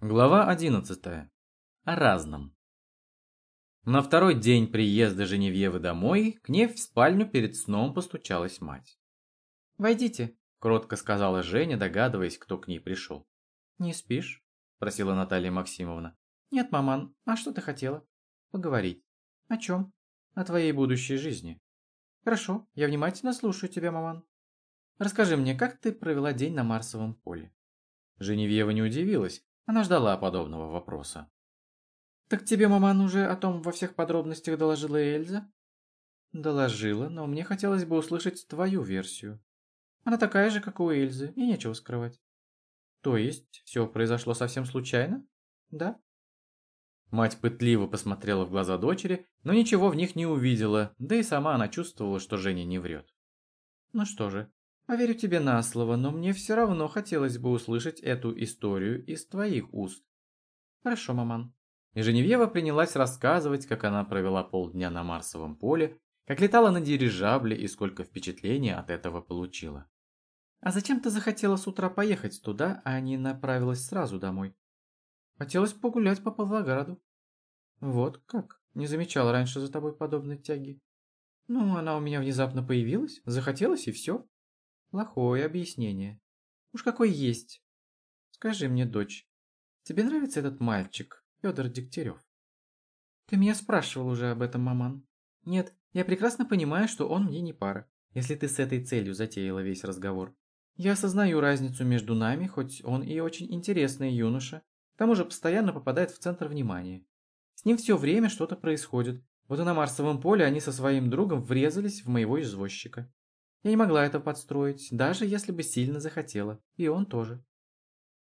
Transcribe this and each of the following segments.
Глава 11. О разном. На второй день приезда Женевьевы домой к ней в спальню перед сном постучалась мать. «Войдите», – кротко сказала Женя, догадываясь, кто к ней пришел. «Не спишь?» – спросила Наталья Максимовна. «Нет, маман, а что ты хотела?» «Поговорить». «О чем?» «О твоей будущей жизни». «Хорошо, я внимательно слушаю тебя, маман. Расскажи мне, как ты провела день на Марсовом поле?» Женевьева не удивилась, она ждала подобного вопроса. «Так тебе маман уже о том во всех подробностях доложила Эльза?» «Доложила, но мне хотелось бы услышать твою версию. Она такая же, как у Эльзы, и нечего скрывать». «То есть, все произошло совсем случайно?» «Да». Мать пытливо посмотрела в глаза дочери, но ничего в них не увидела, да и сама она чувствовала, что Женя не врет. «Ну что же, Поверю тебе на слово, но мне все равно хотелось бы услышать эту историю из твоих уст. Хорошо, маман. И Женевьева принялась рассказывать, как она провела полдня на Марсовом поле, как летала на дирижабле и сколько впечатлений от этого получила. А зачем ты захотела с утра поехать туда, а не направилась сразу домой? Хотелось погулять по Павлограду. Вот как? Не замечала раньше за тобой подобной тяги. Ну, она у меня внезапно появилась, захотелось и все. Плохое объяснение. Уж какой есть. Скажи мне, дочь, тебе нравится этот мальчик, Федор Дегтярев? Ты меня спрашивал уже об этом, маман. Нет, я прекрасно понимаю, что он мне не пара, если ты с этой целью затеяла весь разговор. Я осознаю разницу между нами, хоть он и очень интересный юноша, к тому же постоянно попадает в центр внимания. С ним все время что-то происходит. Вот и на Марсовом поле они со своим другом врезались в моего извозчика. Я не могла это подстроить, даже если бы сильно захотела. И он тоже.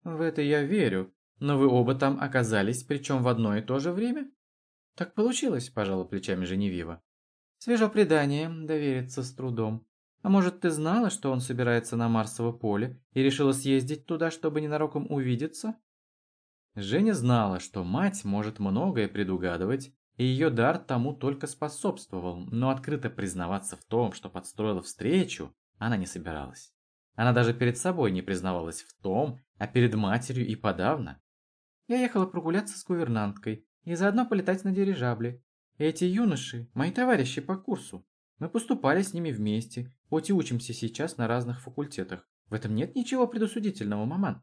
В это я верю. Но вы оба там оказались, причем в одно и то же время? Так получилось, пожала плечами Женевьева. Свежо предание, довериться с трудом. А может, ты знала, что он собирается на Марсово поле и решила съездить туда, чтобы ненароком увидеться? Женя знала, что мать может многое предугадывать и ее дар тому только способствовал, но открыто признаваться в том, что подстроила встречу, она не собиралась. Она даже перед собой не признавалась в том, а перед матерью и подавно. Я ехала прогуляться с гувернанткой и заодно полетать на дирижабле. Эти юноши – мои товарищи по курсу. Мы поступали с ними вместе, хоть и учимся сейчас на разных факультетах. В этом нет ничего предосудительного, маман.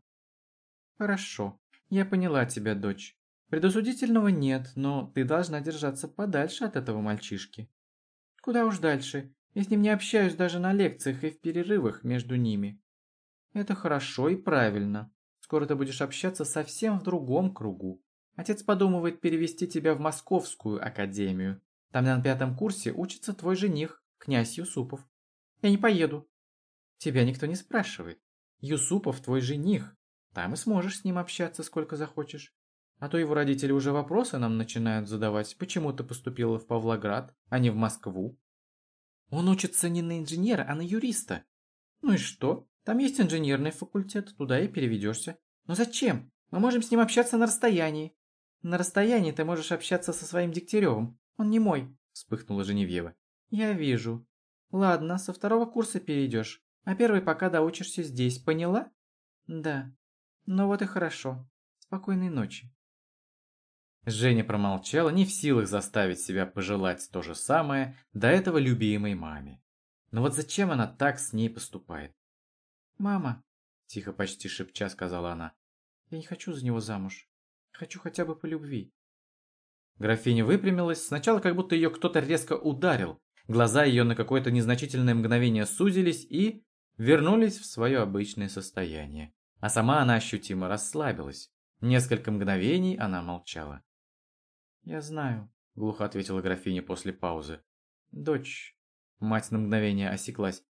Хорошо, я поняла тебя, дочь. Предосудительного нет, но ты должна держаться подальше от этого мальчишки. Куда уж дальше. Я с ним не общаюсь даже на лекциях и в перерывах между ними. Это хорошо и правильно. Скоро ты будешь общаться совсем в другом кругу. Отец подумывает перевести тебя в Московскую академию. Там на пятом курсе учится твой жених, князь Юсупов. Я не поеду. Тебя никто не спрашивает. Юсупов твой жених. Там и сможешь с ним общаться сколько захочешь. А то его родители уже вопросы нам начинают задавать, почему ты поступила в Павлоград, а не в Москву. Он учится не на инженера, а на юриста. Ну и что? Там есть инженерный факультет, туда и переведешься. Но зачем? Мы можем с ним общаться на расстоянии. На расстоянии ты можешь общаться со своим Дегтяревым. Он не мой, вспыхнула Женевьева. Я вижу. Ладно, со второго курса перейдешь, а первый пока доучишься здесь, поняла? Да. Ну вот и хорошо. Спокойной ночи. Женя промолчала, не в силах заставить себя пожелать то же самое до этого любимой маме. Но вот зачем она так с ней поступает? «Мама», – тихо почти шепча сказала она, – «я не хочу за него замуж. Хочу хотя бы по любви». Графиня выпрямилась, сначала как будто ее кто-то резко ударил. Глаза ее на какое-то незначительное мгновение сузились и вернулись в свое обычное состояние. А сама она ощутимо расслабилась. Несколько мгновений она молчала. «Я знаю», — глухо ответила графиня после паузы. «Дочь...» Мать на мгновение осеклась.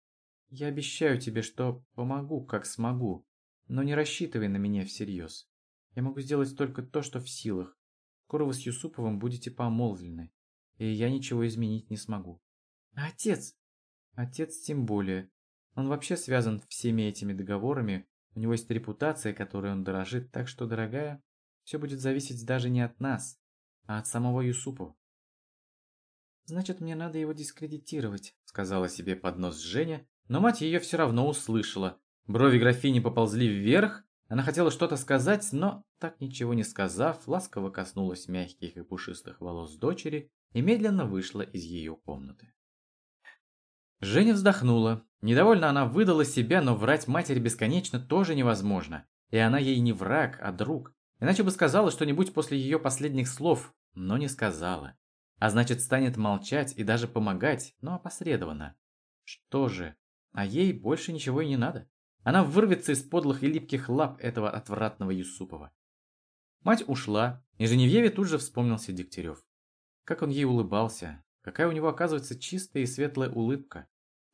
«Я обещаю тебе, что помогу, как смогу, но не рассчитывай на меня всерьез. Я могу сделать только то, что в силах. Скоро вы с Юсуповым будете помолвлены, и я ничего изменить не смогу. А отец? Отец тем более. Он вообще связан всеми этими договорами, у него есть репутация, которой он дорожит, так что, дорогая, все будет зависеть даже не от нас, а от самого Юсупова. «Значит, мне надо его дискредитировать», — сказала себе под нос Женя, но мать ее все равно услышала. Брови графини поползли вверх, Она хотела что-то сказать, но, так ничего не сказав, ласково коснулась мягких и пушистых волос дочери и медленно вышла из ее комнаты. Женя вздохнула. Недовольно она выдала себя, но врать матери бесконечно тоже невозможно. И она ей не враг, а друг. Иначе бы сказала что-нибудь после ее последних слов, но не сказала. А значит, станет молчать и даже помогать, но опосредованно. Что же, а ей больше ничего и не надо. Она вырвется из подлых и липких лап этого отвратного Юсупова. Мать ушла, и Женевьеве тут же вспомнился Дегтярев. Как он ей улыбался, какая у него оказывается чистая и светлая улыбка.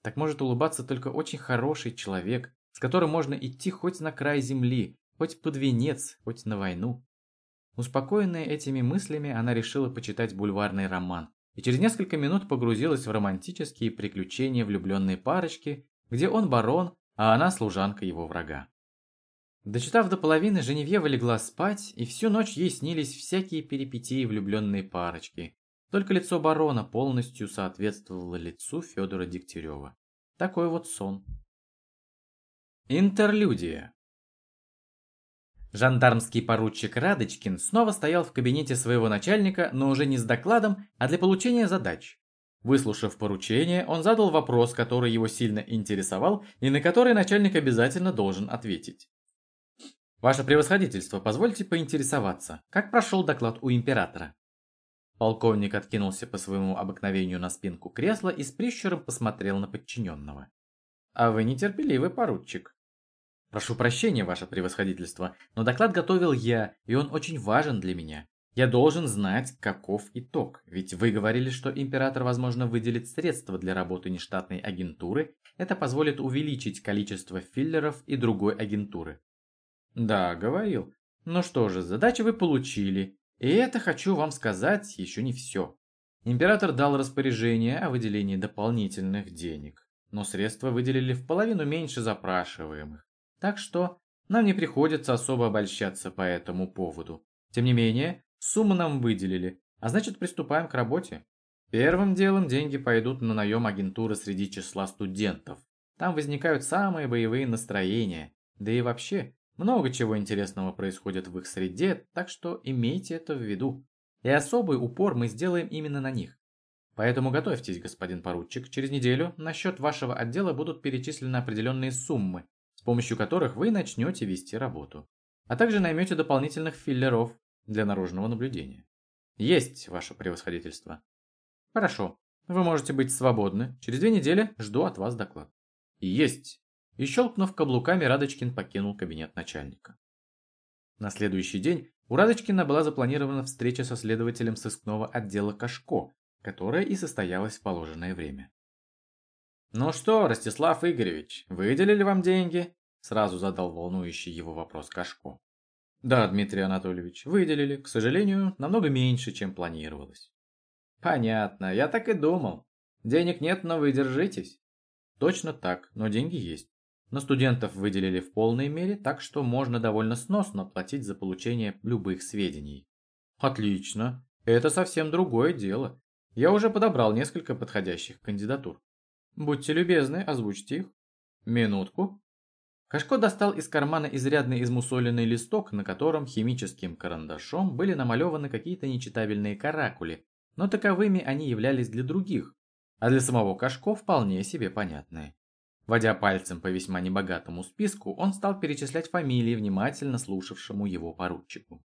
Так может улыбаться только очень хороший человек, с которым можно идти хоть на край земли, хоть под венец, хоть на войну. Успокоенная этими мыслями, она решила почитать бульварный роман и через несколько минут погрузилась в романтические приключения влюбленной парочки, где он барон, а она служанка его врага. Дочитав до половины, Женевьева легла спать, и всю ночь ей снились всякие перипетии влюбленной парочки. Только лицо барона полностью соответствовало лицу Федора Дегтярева. Такой вот сон. Интерлюдия. Жандармский поручик Радочкин снова стоял в кабинете своего начальника, но уже не с докладом, а для получения задач. Выслушав поручение, он задал вопрос, который его сильно интересовал и на который начальник обязательно должен ответить. «Ваше превосходительство, позвольте поинтересоваться, как прошел доклад у императора?» Полковник откинулся по своему обыкновению на спинку кресла и с прищуром посмотрел на подчиненного. «А вы нетерпеливый поручик. Прошу прощения, ваше превосходительство, но доклад готовил я, и он очень важен для меня. Я должен знать, каков итог, ведь вы говорили, что император, возможно, выделит средства для работы нештатной агентуры, это позволит увеличить количество филлеров и другой агентуры. Да, говорил. Ну что же, задачу вы получили, и это, хочу вам сказать, еще не все. Император дал распоряжение о выделении дополнительных денег, но средства выделили в половину меньше запрашиваемых. Так что нам не приходится особо обольщаться по этому поводу. Тем не менее, сумму нам выделили, а значит приступаем к работе. Первым делом деньги пойдут на наем агентуры среди числа студентов. Там возникают самые боевые настроения, да и вообще много чего интересного происходит в их среде, так что имейте это в виду. И особый упор мы сделаем именно на них. Поэтому готовьтесь, господин поручик, через неделю на счет вашего отдела будут перечислены определенные суммы, помощью которых вы начнете вести работу, а также наймете дополнительных филлеров для наружного наблюдения. Есть ваше превосходительство. Хорошо, вы можете быть свободны. Через две недели жду от вас доклад. Есть. И щелкнув каблуками, Радочкин покинул кабинет начальника. На следующий день у Радочкина была запланирована встреча со следователем сыскного отдела Кашко, которая и состоялась в положенное время. «Ну что, Ростислав Игоревич, выделили вам деньги?» Сразу задал волнующий его вопрос Кашко. Да, Дмитрий Анатольевич, выделили, к сожалению, намного меньше, чем планировалось. Понятно, я так и думал. Денег нет, но вы держитесь. Точно так, но деньги есть. Но студентов выделили в полной мере, так что можно довольно сносно платить за получение любых сведений. Отлично, это совсем другое дело. Я уже подобрал несколько подходящих кандидатур. Будьте любезны, озвучьте их. Минутку. Кашко достал из кармана изрядно измусоленный листок, на котором химическим карандашом были намалеваны какие-то нечитабельные каракули, но таковыми они являлись для других, а для самого Кашко вполне себе понятные. Водя пальцем по весьма небогатому списку, он стал перечислять фамилии внимательно слушавшему его поручику.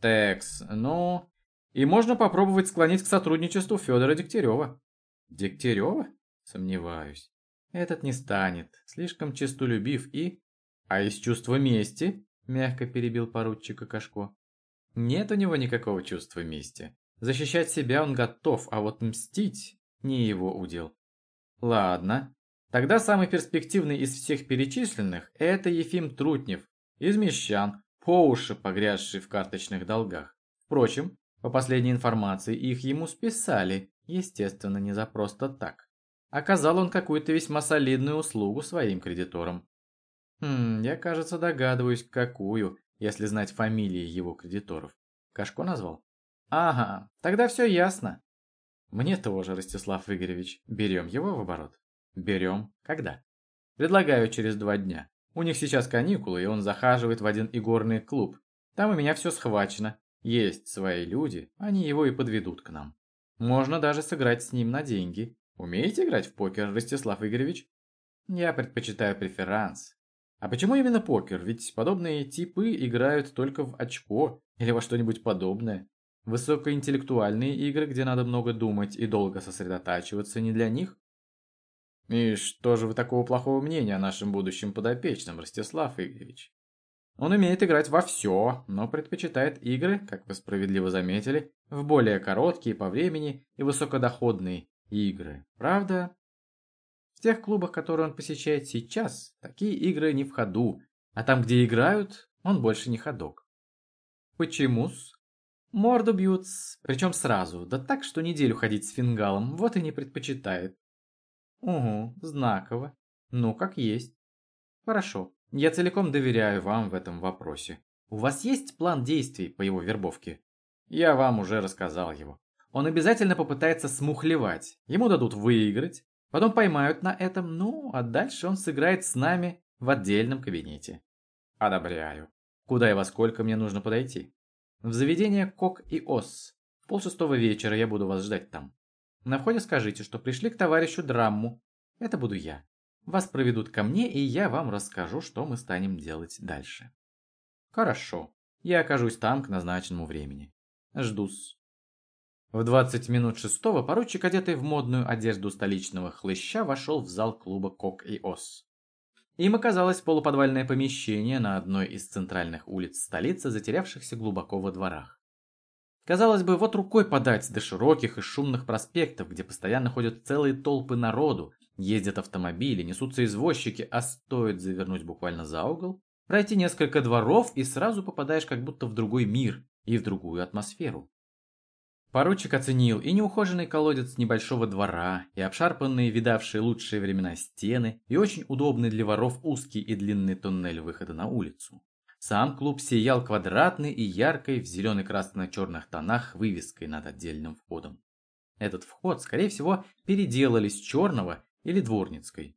«Текс, ну...» «И можно попробовать склонить к сотрудничеству Федора Дегтярева». «Дегтярева?» «Сомневаюсь». Этот не станет, слишком честолюбив и... А из чувства мести, мягко перебил поручика Кашко. Нет у него никакого чувства мести. Защищать себя он готов, а вот мстить не его удел. Ладно, тогда самый перспективный из всех перечисленных – это Ефим Трутнев, из мещан, по уши погрязший в карточных долгах. Впрочем, по последней информации, их ему списали, естественно, не за просто так. Оказал он какую-то весьма солидную услугу своим кредиторам. Хм, я, кажется, догадываюсь, какую, если знать фамилии его кредиторов. Кашко назвал? Ага, тогда все ясно. Мне тоже, Ростислав Игоревич. Берем его в оборот? Берем. Когда? Предлагаю через два дня. У них сейчас каникулы, и он захаживает в один игорный клуб. Там у меня все схвачено. Есть свои люди, они его и подведут к нам. Можно даже сыграть с ним на деньги. Умеете играть в покер, Ростислав Игоревич? Я предпочитаю преферанс. А почему именно покер? Ведь подобные типы играют только в очко или во что-нибудь подобное. Высокоинтеллектуальные игры, где надо много думать и долго сосредотачиваться, не для них. И что же вы такого плохого мнения о нашем будущем подопечном, Ростислав Игоревич? Он умеет играть во все, но предпочитает игры, как вы справедливо заметили, в более короткие по времени и высокодоходные игры. Правда? В тех клубах, которые он посещает сейчас, такие игры не в ходу, а там, где играют, он больше не ходок. Почему-с? Морду бьют, причем сразу, да так, что неделю ходить с фингалом, вот и не предпочитает. Угу, знаково. Ну, как есть. Хорошо, я целиком доверяю вам в этом вопросе. У вас есть план действий по его вербовке? Я вам уже рассказал его. Он обязательно попытается смухлевать. Ему дадут выиграть, Потом поймают на этом, ну, а дальше он сыграет с нами в отдельном кабинете. Одобряю. Куда и во сколько мне нужно подойти? В заведение Кок и Ос. В полшестого вечера я буду вас ждать там. На входе скажите, что пришли к товарищу Драмму. Это буду я. Вас проведут ко мне, и я вам расскажу, что мы станем делать дальше. Хорошо. Я окажусь там к назначенному времени. Жду-с. В 20 минут шестого поручик, одетый в модную одежду столичного хлыща, вошел в зал клуба «Кок и Ос». Им оказалось полуподвальное помещение на одной из центральных улиц столицы, затерявшихся глубоко во дворах. Казалось бы, вот рукой подать до широких и шумных проспектов, где постоянно ходят целые толпы народу, ездят автомобили, несутся извозчики, а стоит завернуть буквально за угол, пройти несколько дворов и сразу попадаешь как будто в другой мир и в другую атмосферу. Поручик оценил и неухоженный колодец небольшого двора, и обшарпанные, видавшие лучшие времена стены, и очень удобный для воров узкий и длинный туннель выхода на улицу. Сам клуб сиял квадратной и яркой в зелено-красно-черных тонах вывеской над отдельным входом. Этот вход, скорее всего, переделали с черного или дворницкой.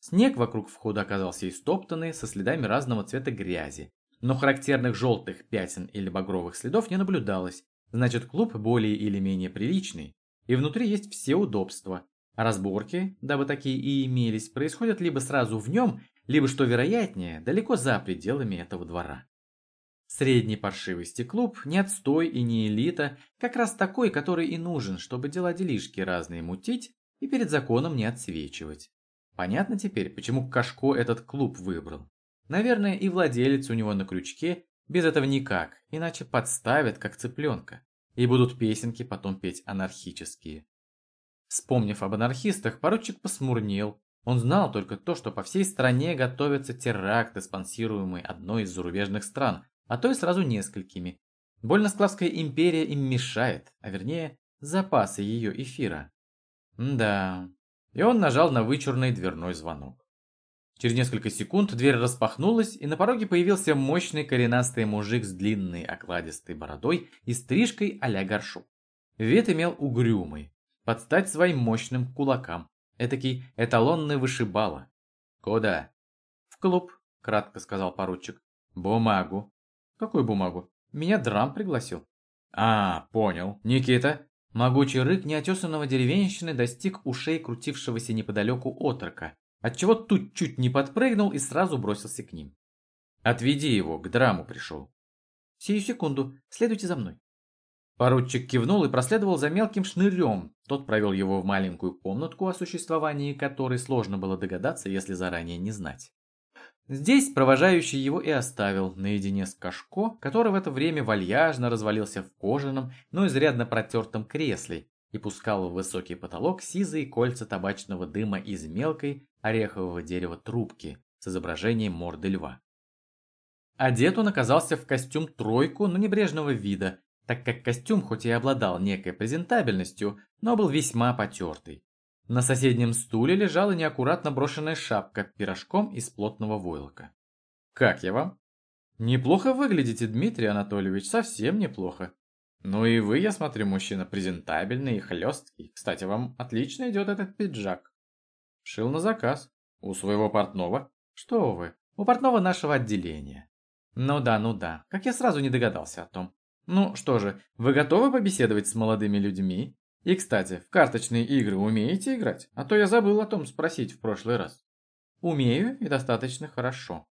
Снег вокруг входа оказался истоптанный, со следами разного цвета грязи, но характерных желтых пятен или багровых следов не наблюдалось, Значит, клуб более или менее приличный, и внутри есть все удобства. Разборки, дабы такие и имелись, происходят либо сразу в нем, либо, что вероятнее, далеко за пределами этого двора. Средней паршивости клуб, не отстой и не элита, как раз такой, который и нужен, чтобы дела-делишки разные мутить и перед законом не отсвечивать. Понятно теперь, почему Кашко этот клуб выбрал. Наверное, и владелец у него на крючке, без этого никак, иначе подставят, как цыпленка. И будут песенки потом петь анархические. Вспомнив об анархистах, поручик посмурнел. Он знал только то, что по всей стране готовятся теракты, спонсируемые одной из зарубежных стран, а то и сразу несколькими. Больнославская империя им мешает, а вернее, запасы ее эфира. да. И он нажал на вычурный дверной звонок. Через несколько секунд дверь распахнулась, и на пороге появился мощный коренастый мужик с длинной окладистой бородой и стрижкой а-ля горшок. Вид имел угрюмый, под стать своим мощным кулакам. Этакий эталонный вышибала. «Куда?» «В клуб», — кратко сказал поручик. «Бумагу». «Какую бумагу?» «Меня Драм пригласил». «А, понял. Никита?» Могучий рык неотесанного деревенщины достиг ушей крутившегося неподалеку отрока, Отчего тут чуть не подпрыгнул и сразу бросился к ним. «Отведи его, к драму пришел». «Сию секунду, следуйте за мной». Поручик кивнул и проследовал за мелким шнырем. Тот провел его в маленькую комнатку, о существовании которой сложно было догадаться, если заранее не знать. Здесь провожающий его и оставил, наедине с Кашко, который в это время вальяжно развалился в кожаном, но изрядно протертом кресле и пускал в высокий потолок сизые кольца табачного дыма из мелкой, орехового дерева трубки с изображением морды льва. Одет он оказался в костюм тройку, но небрежного вида, так как костюм хоть и обладал некой презентабельностью, но был весьма потертый. На соседнем стуле лежала неаккуратно брошенная шапка пирожком из плотного войлока. «Как я вам?» «Неплохо выглядите, Дмитрий Анатольевич, совсем неплохо. Ну и вы, я смотрю, мужчина презентабельный и хлесткий. Кстати, вам отлично идет этот пиджак». Шил на заказ. У своего портного. Что вы, У портного нашего отделения. Ну да, ну да, как я сразу не догадался о том. Ну что же, вы готовы побеседовать с молодыми людьми? И, кстати, в карточные игры умеете играть? А то я забыл о том спросить в прошлый раз. Умею и достаточно хорошо.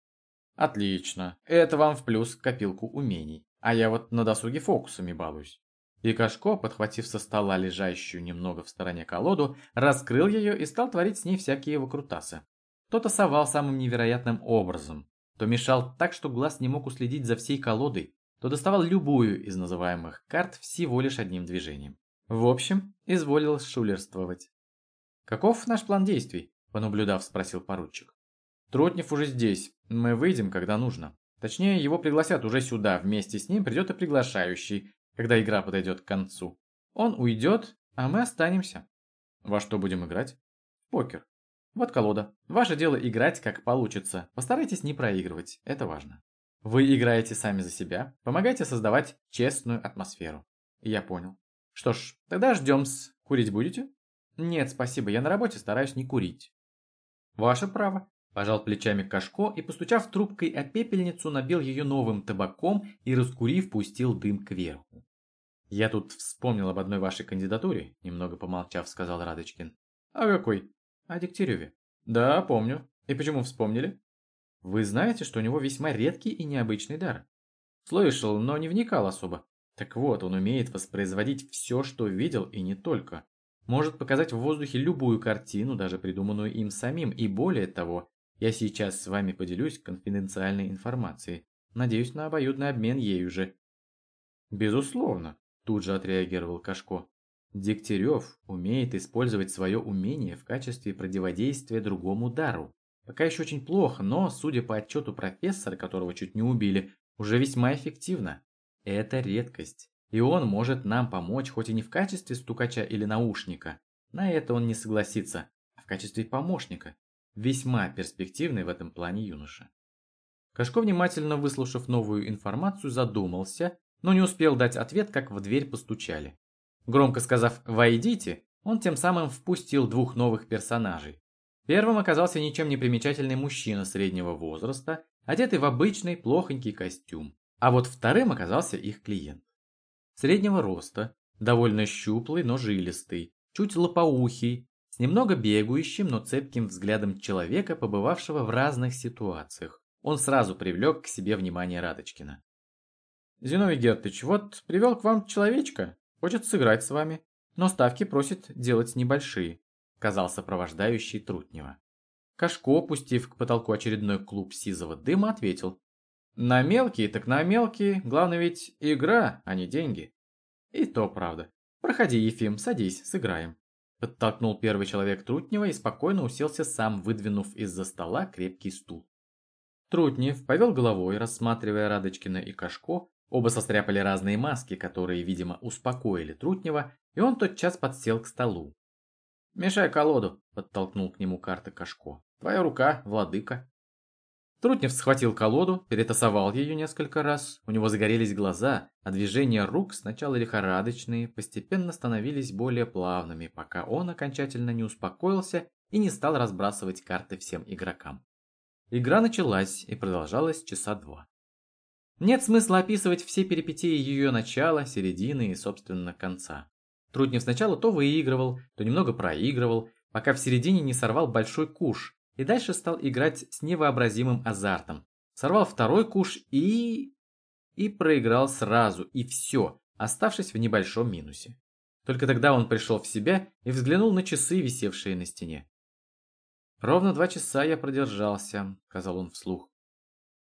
Отлично. Это вам в плюс копилку умений. А я вот на досуге фокусами балуюсь. И Кашко, подхватив со стола лежащую немного в стороне колоду, раскрыл ее и стал творить с ней всякие выкрутасы. Кто-то совал самым невероятным образом, то мешал так, что глаз не мог уследить за всей колодой, то доставал любую из называемых карт всего лишь одним движением. В общем, изволил шулерствовать. «Каков наш план действий?» – понаблюдав, спросил поручик. «Тротнев уже здесь. Мы выйдем, когда нужно. Точнее, его пригласят уже сюда. Вместе с ним придет и приглашающий, когда игра подойдет к концу. Он уйдет, а мы останемся. Во что будем играть? Покер. Вот колода. Ваше дело играть как получится. Постарайтесь не проигрывать, это важно. Вы играете сами за себя, помогайте создавать честную атмосферу. Я понял. Что ж, тогда ждем-с. Курить будете? Нет, спасибо, я на работе стараюсь не курить. Ваше право. Пожал плечами Кашко и, постучав трубкой о пепельницу, набил ее новым табаком и, раскурив, пустил дым кверху. «Я тут вспомнил об одной вашей кандидатуре», немного помолчав, сказал Радочкин. «А какой?» «О Дегтяреве». «Да, помню. И почему вспомнили?» «Вы знаете, что у него весьма редкий и необычный дар?» «Слышал, но не вникал особо. Так вот, он умеет воспроизводить все, что видел, и не только. Может показать в воздухе любую картину, даже придуманную им самим, и более того, я сейчас с вами поделюсь конфиденциальной информацией. Надеюсь на обоюдный обмен ею же. Безусловно, тут же отреагировал Кашко. Дегтярев умеет использовать свое умение в качестве противодействия другому дару. Пока еще очень плохо, но, судя по отчету профессора, которого чуть не убили, уже весьма эффективно. Это редкость. И он может нам помочь хоть и не в качестве стукача или наушника. На это он не согласится, а в качестве помощника. Весьма перспективный в этом плане юноша. Кашко, внимательно выслушав новую информацию, задумался, но не успел дать ответ, как в дверь постучали. Громко сказав «Войдите», он тем самым впустил двух новых персонажей. Первым оказался ничем не примечательный мужчина среднего возраста, одетый в обычный плохонький костюм. А вот вторым оказался их клиент. Среднего роста, довольно щуплый, но жилистый, чуть лопоухий, немного бегающим, но цепким взглядом человека, побывавшего в разных ситуациях. Он сразу привлек к себе внимание Радочкина. «Зиновий Гертыч, вот привел к вам человечка, хочет сыграть с вами, но ставки просит делать небольшие», сказал сопровождающий Трутнева. Кашко, пустив к потолку очередной клуб сизого дыма, ответил. «На мелкие, так на мелкие, главное ведь игра, а не деньги». «И то правда. Проходи, Ефим, садись, сыграем». Подтолкнул первый человек Трутнева и спокойно уселся сам, выдвинув из-за стола крепкий стул. Трутнев повел головой, рассматривая Радочкина и Кашко, оба состряпали разные маски, которые, видимо, успокоили Трутнева, и он тотчас подсел к столу. «Мешай колоду», — подтолкнул к нему карты Кашко. «Твоя рука, владыка». Трутнев схватил колоду, перетасовал ее несколько раз, у него загорелись глаза, а движения рук, сначала лихорадочные, постепенно становились более плавными, пока он окончательно не успокоился и не стал разбрасывать карты всем игрокам. Игра началась и продолжалась часа два. Нет смысла описывать все перипетии ее начала, середины и, собственно, конца. Трутнев сначала то выигрывал, то немного проигрывал, пока в середине не сорвал большой куш, и дальше стал играть с невообразимым азартом. Сорвал второй куш и... и проиграл сразу, и все, оставшись в небольшом минусе. Только тогда он пришел в себя и взглянул на часы, висевшие на стене. «Ровно два часа я продержался», — сказал он вслух.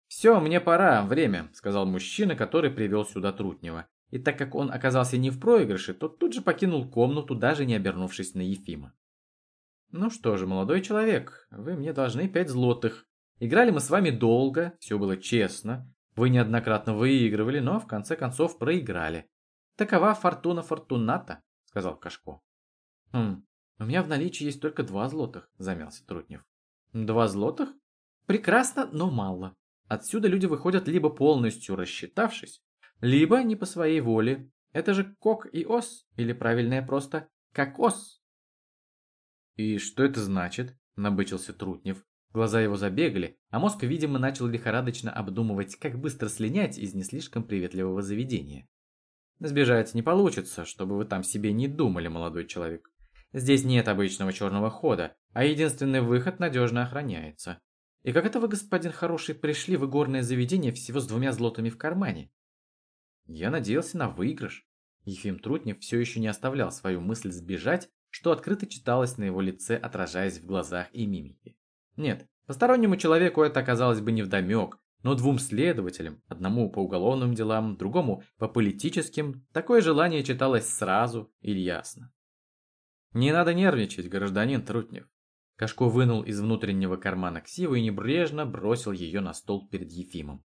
«Все, мне пора, время», — сказал мужчина, который привел сюда Трутнева. И так как он оказался не в проигрыше, то тут же покинул комнату, даже не обернувшись на Ефима. «Ну что же, молодой человек, вы мне должны пять злотых. Играли мы с вами долго, все было честно. Вы неоднократно выигрывали, но в конце концов проиграли. Такова фортуна фортуната», — сказал Кашко. «Хм, у меня в наличии есть только два злотых», — замялся Трутнев. «Два злотых? Прекрасно, но мало. Отсюда люди выходят либо полностью рассчитавшись, либо не по своей воле. Это же кок и ос, или правильнее просто кокос». «И что это значит?» – набычился Трутнев. Глаза его забегали, а мозг, видимо, начал лихорадочно обдумывать, как быстро слинять из не слишком приветливого заведения. Сбежать не получится, чтобы вы там себе не думали, молодой человек. Здесь нет обычного черного хода, а единственный выход надежно охраняется. И как это вы, господин хороший, пришли в игорное заведение всего с двумя злотами в кармане? Я надеялся на выигрыш. Ефим Трутнев все еще не оставлял свою мысль сбежать, что открыто читалось на его лице, отражаясь в глазах и мимике. Нет, постороннему человеку это оказалось бы невдомек, но двум следователям, одному по уголовным делам, другому по политическим, такое желание читалось сразу и ясно. «Не надо нервничать, гражданин Трутнев». Кашко вынул из внутреннего кармана ксиву и небрежно бросил ее на стол перед Ефимом.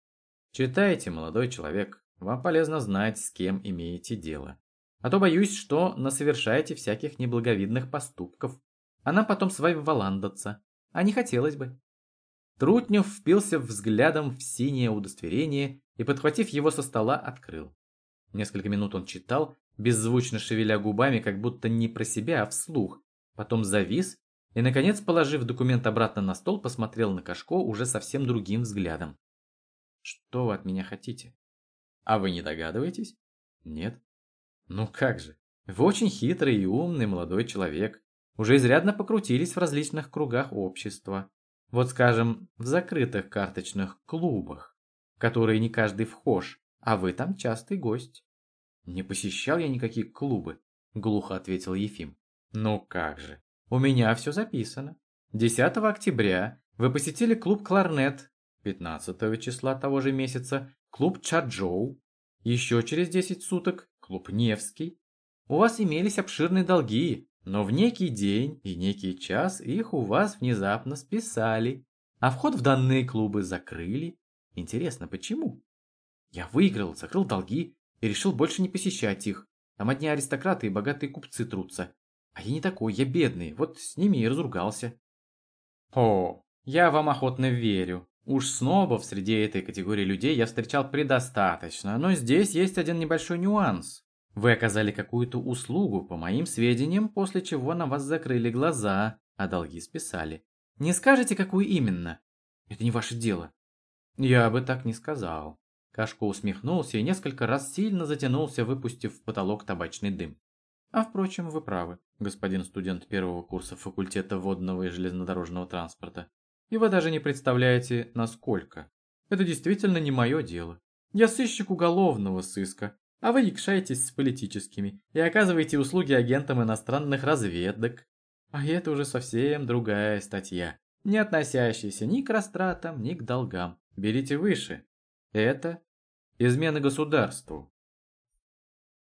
«Читайте, молодой человек, вам полезно знать, с кем имеете дело. А то боюсь, что насовершаете всяких неблаговидных поступков, а нам потом с вами валандаться, а не хотелось бы». Трутнев впился взглядом в синее удостоверение и, подхватив его со стола, открыл. Несколько минут он читал, беззвучно шевеля губами, как будто не про себя, а вслух. Потом завис и, наконец, положив документ обратно на стол, посмотрел на Кашко уже совсем другим взглядом. «Что вы от меня хотите?» «А вы не догадываетесь?» «Нет». «Ну как же, вы очень хитрый и умный молодой человек. Уже изрядно покрутились в различных кругах общества. Вот скажем, в закрытых карточных клубах, которые не каждый вхож, а вы там частый гость. Не посещал я никакие клубы, глухо ответил Ефим. Ну как же, у меня все записано. 10 октября вы посетили клуб «Кларнет», 15 числа того же месяца клуб «Чаджоу», еще через 10 суток клуб «Невский». У вас имелись обширные долги, но в некий день и некий час их у вас внезапно списали, а вход в данные клубы закрыли. Интересно, почему? Я выиграл, закрыл долги и решил больше не посещать их. Там одни аристократы и богатые купцы трутся. А я не такой, я бедный, вот с ними и разругался. О, я вам охотно верю. Уж снобов среди этой категории людей я встречал предостаточно, но здесь есть один небольшой нюанс. Вы оказали какую-то услугу, по моим сведениям, после чего на вас закрыли глаза, а долги списали. Не скажете, какую именно? Это не ваше дело. Я бы так не сказал. Кашко усмехнулся и несколько раз сильно затянулся, выпустив в потолок табачный дым. А впрочем, вы правы, господин студент первого курса факультета водного и железнодорожного транспорта. И вы даже не представляете, насколько. Это действительно не мое дело. Я сыщик уголовного сыска, а вы якшаетесь с политическими и оказываете услуги агентам иностранных разведок. А это уже совсем другая статья, не относящаяся ни к растратам, ни к долгам. Берите выше. Это измена государству.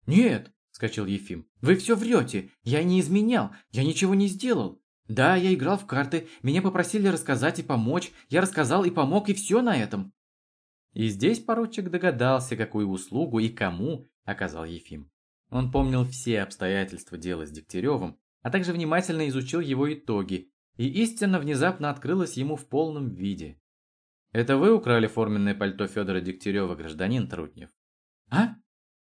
«Нет», — скачал Ефим, — «вы все врете. Я не изменял, я ничего не сделал. Да, я играл в карты, меня попросили рассказать и помочь. Я рассказал и помог, и все на этом. И здесь поручик догадался, какую услугу и кому оказал Ефим. Он помнил все обстоятельства дела с Дегтяревым, а также внимательно изучил его итоги, и истина внезапно открылась ему в полном виде. «Это вы украли форменное пальто Федора Дегтярева, гражданин Трутнев?» «А?»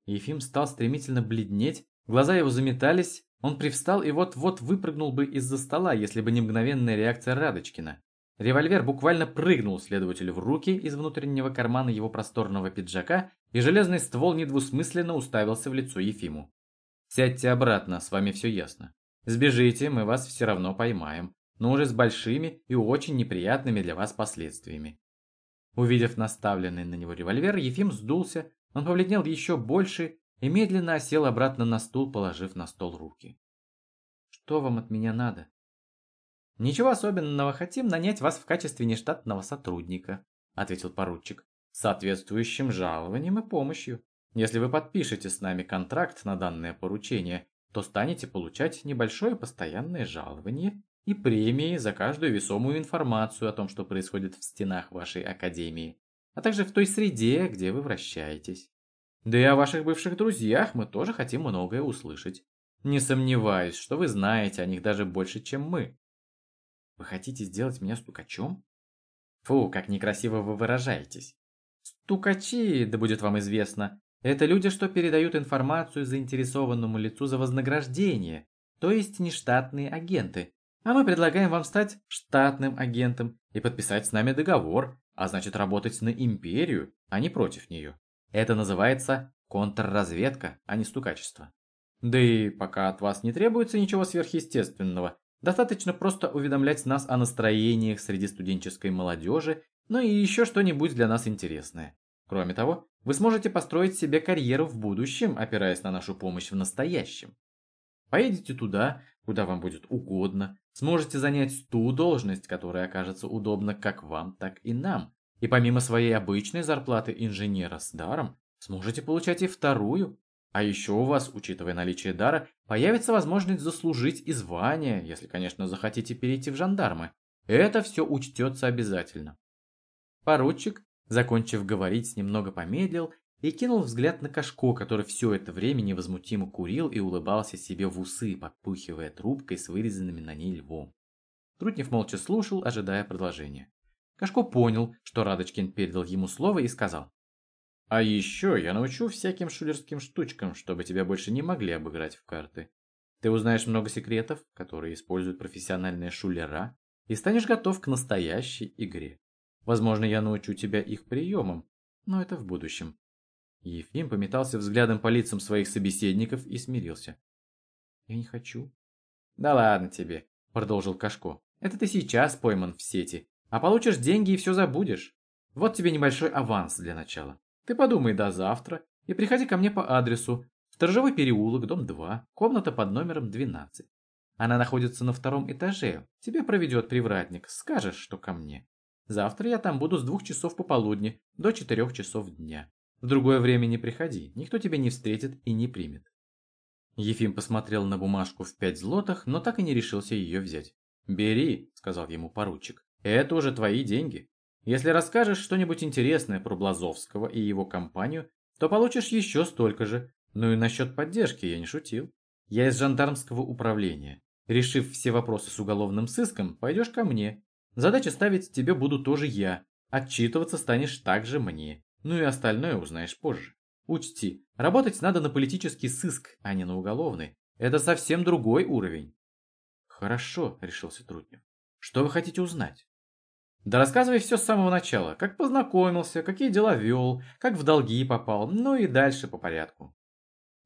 Ефим стал стремительно бледнеть, глаза его заметались, он привстал и вот-вот выпрыгнул бы из-за стола, если бы не мгновенная реакция Радочкина. Револьвер буквально прыгнул следователю в руки из внутреннего кармана его просторного пиджака, и железный ствол недвусмысленно уставился в лицо Ефиму. «Сядьте обратно, с вами все ясно. Сбежите, мы вас все равно поймаем, но уже с большими и очень неприятными для вас последствиями». Увидев наставленный на него револьвер, Ефим сдулся, он побледнел еще больше и медленно осел обратно на стул, положив на стол руки. «Что вам от меня надо?» «Ничего особенного, хотим нанять вас в качестве нештатного сотрудника», ответил поручик, с соответствующим жалованием и помощью. Если вы подпишете с нами контракт на данное поручение, то станете получать небольшое постоянное жалование и премии за каждую весомую информацию о том, что происходит в стенах вашей академии, а также в той среде, где вы вращаетесь. Да и о ваших бывших друзьях мы тоже хотим многое услышать. Не сомневаюсь, что вы знаете о них даже больше, чем мы. Вы хотите сделать меня стукачом? Фу, как некрасиво вы выражаетесь. Стукачи, да будет вам известно, это люди, что передают информацию заинтересованному лицу за вознаграждение, то есть нештатные агенты. А мы предлагаем вам стать штатным агентом и подписать с нами договор, а значит работать на империю, а не против нее. Это называется контрразведка, а не стукачество. Да и пока от вас не требуется ничего сверхъестественного, достаточно просто уведомлять нас о настроениях среди студенческой молодежи, ну и еще что-нибудь для нас интересное. Кроме того, вы сможете построить себе карьеру в будущем, опираясь на нашу помощь в настоящем. Поедете туда, куда вам будет угодно, сможете занять ту должность, которая окажется удобна как вам, так и нам. И помимо своей обычной зарплаты инженера с даром, сможете получать и вторую. А еще у вас, учитывая наличие дара, появится возможность заслужить и звание, если, конечно, захотите перейти в жандармы. Это все учтется обязательно. Поручик, закончив говорить, немного помедлил и кинул взгляд на Кашко, который все это время невозмутимо курил и улыбался себе в усы, подпухивая трубкой с вырезанными на ней львом. Трутнев молча слушал, ожидая продолжения. Кашко понял, что Радочкин передал ему слово и сказал. «А еще я научу всяким шулерским штучкам, чтобы тебя больше не могли обыграть в карты. Ты узнаешь много секретов, которые используют профессиональные шулера, и станешь готов к настоящей игре. Возможно, я научу тебя их приемам, но это в будущем. Ефим пометался взглядом по лицам своих собеседников и смирился. «Я не хочу». «Да ладно тебе», – продолжил Кашко. «Это ты сейчас пойман в сети, а получишь деньги и все забудешь. Вот тебе небольшой аванс для начала. Ты подумай до завтра и приходи ко мне по адресу Сторожевой переулок, дом 2, комната под номером 12. Она находится на втором этаже. Тебе проведет привратник, скажешь, что ко мне. Завтра я там буду с двух часов пополудни до четырех часов дня. В другое время не приходи, никто тебя не встретит и не примет. Ефим посмотрел на бумажку в пять злотых, но так и не решился ее взять. «Бери», — сказал ему поручик, — «это уже твои деньги. Если расскажешь что-нибудь интересное про Блазовского и его компанию, то получишь еще столько же. Ну и насчет поддержки я не шутил. Я из жандармского управления. Решив все вопросы с уголовным сыском, пойдешь ко мне. Задачи ставить тебе буду тоже я. Отчитываться станешь также мне. Ну и остальное узнаешь позже. Учти, работать надо на политический сыск, а не на уголовный. Это совсем другой уровень. Хорошо, решился Трутнев. Что вы хотите узнать? Да рассказывай все с самого начала. Как познакомился, какие дела вел, как в долги попал, ну и дальше по порядку.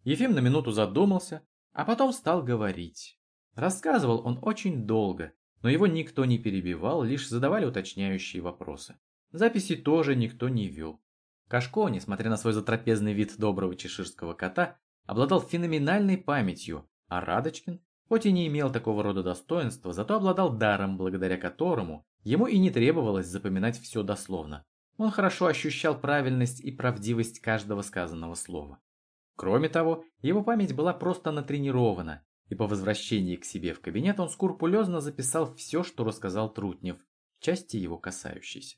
Ефим на минуту задумался, а потом стал говорить. Рассказывал он очень долго, но его никто не перебивал, лишь задавали уточняющие вопросы. Записи тоже никто не вел. Кашко, несмотря на свой затрапезный вид доброго чеширского кота, обладал феноменальной памятью, а Радочкин, хоть и не имел такого рода достоинства, зато обладал даром, благодаря которому ему и не требовалось запоминать все дословно. Он хорошо ощущал правильность и правдивость каждого сказанного слова. Кроме того, его память была просто натренирована, и по возвращении к себе в кабинет он скрупулезно записал все, что рассказал Трутнев, части его касающейся.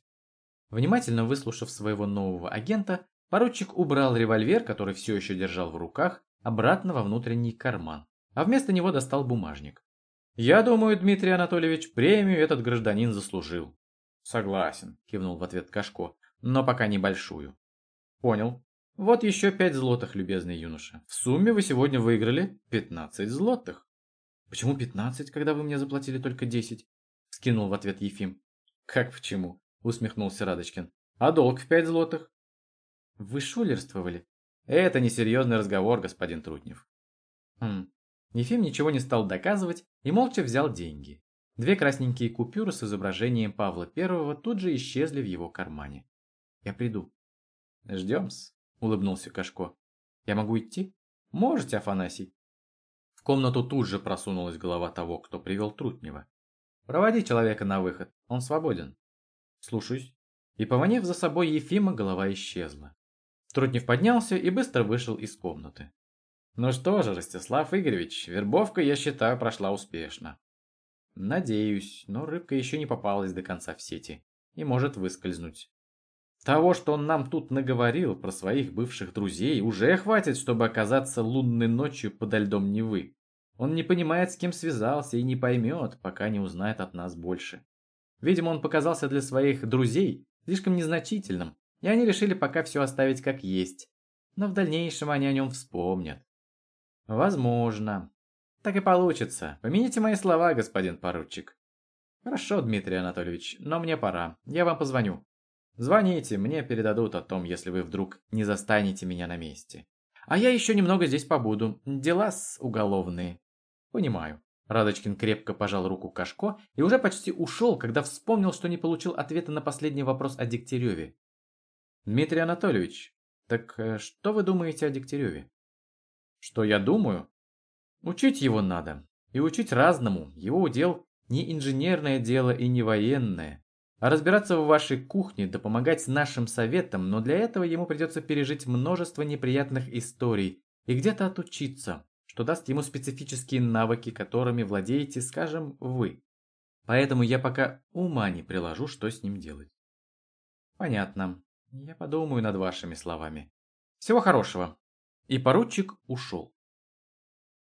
Внимательно выслушав своего нового агента, поручик убрал револьвер, который все еще держал в руках, обратно во внутренний карман, а вместо него достал бумажник. «Я думаю, Дмитрий Анатольевич, премию этот гражданин заслужил». «Согласен», – кивнул в ответ Кашко, – «но пока небольшую». «Понял. Вот еще пять злотых, любезный юноша. В сумме вы сегодня выиграли 15 злотых». «Почему 15, когда вы мне заплатили только 10?» – скинул в ответ Ефим. «Как почему? усмехнулся Радочкин. А долг в пять злотых? Вы шулерствовали? Это несерьезный разговор, господин Трутнев. Хм. Ефим ничего не стал доказывать и молча взял деньги. Две красненькие купюры с изображением Павла Первого тут же исчезли в его кармане. Я приду. Ждем-с, улыбнулся Кашко. Я могу идти? Можете, Афанасий. В комнату тут же просунулась голова того, кто привел Трутнева. Проводи человека на выход, он свободен. «Слушаюсь». И, поманив за собой Ефима, голова исчезла. Трутнев поднялся и быстро вышел из комнаты. «Ну что же, Ростислав Игоревич, вербовка, я считаю, прошла успешно». «Надеюсь, но рыбка еще не попалась до конца в сети и может выскользнуть». Того, что он нам тут наговорил про своих бывших друзей, уже хватит, чтобы оказаться лунной ночью подо льдом Невы. Он не понимает, с кем связался, и не поймет, пока не узнает от нас больше. Видимо, он показался для своих друзей слишком незначительным, и они решили пока все оставить как есть. Но в дальнейшем они о нем вспомнят. Возможно. Так и получится. Помяните мои слова, господин поручик. Хорошо, Дмитрий Анатольевич, но мне пора. Я вам позвоню. Звоните, мне передадут о том, если вы вдруг не застанете меня на месте. А я еще немного здесь побуду. Дела с уголовные. Понимаю. Радочкин крепко пожал руку Кашко и уже почти ушел, когда вспомнил, что не получил ответа на последний вопрос о Дегтяреве. Дмитрий Анатольевич, так э, что вы думаете о Дегтяреве? Что я думаю? Учить его надо. И учить разному. Его удел не инженерное дело и не военное. А разбираться в вашей кухне да помогать нашим советам, но для этого ему придется пережить множество неприятных историй и где-то отучиться, что даст ему специфические навыки, которыми владеете, скажем, вы. Поэтому я пока ума не приложу, что с ним делать. Понятно. Я подумаю над вашими словами. Всего хорошего. И поручик ушел.